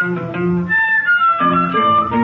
Thank you.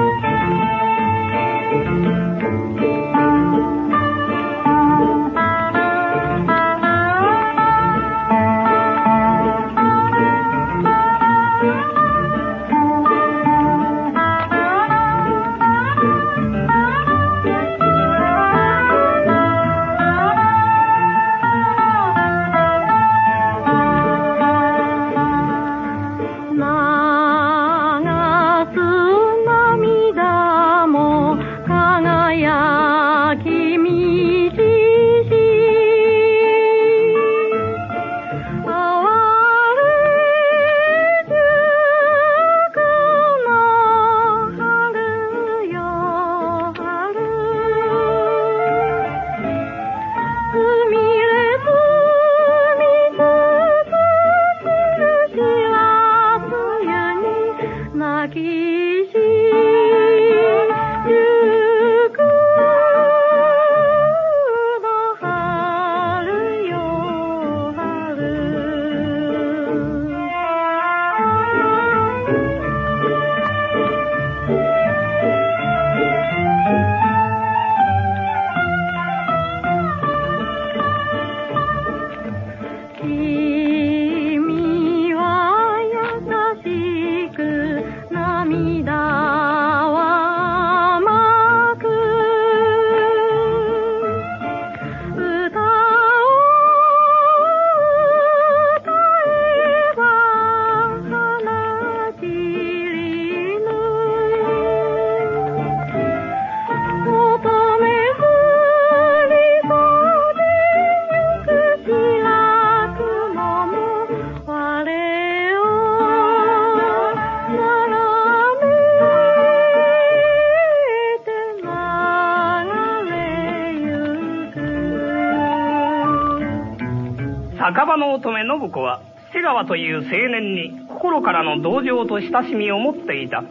酒場の乙女信子は瀬川という青年に心からの同情と親しみを持っていた。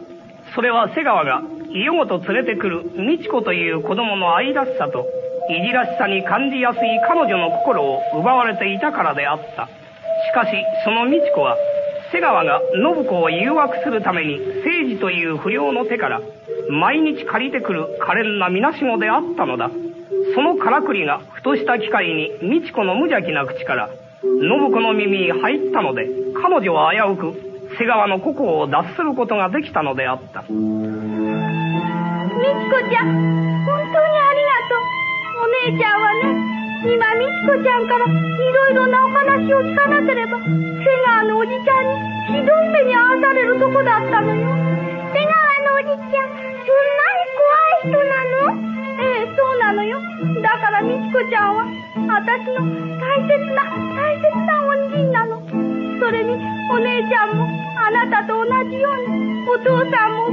それは瀬川が家ごと連れてくる美智子という子供の愛らしさといじらしさに感じやすい彼女の心を奪われていたからであった。しかしその美智子は瀬川が信子を誘惑するために誠治という不良の手から毎日借りてくる可憐なみなしごであったのだ。そのからくりがふとした機会に美智子の無邪気な口から信子の耳に入ったので彼女は危うく瀬川の故郷を脱することができたのであった。美智子ちゃん本当にありがとう。お姉ちゃんはね今美智子ちゃんからいろいろなお話を聞かなければ瀬川のおじちゃんにひどい目に遭わされるとこだったのよ。瀬川のおじちゃんそんなに怖い人なの？ええそうなのよ。美智子ちゃんは私の大切な大切な恩人なの。それにお姉ちゃんもあなたと同じようにお父さんも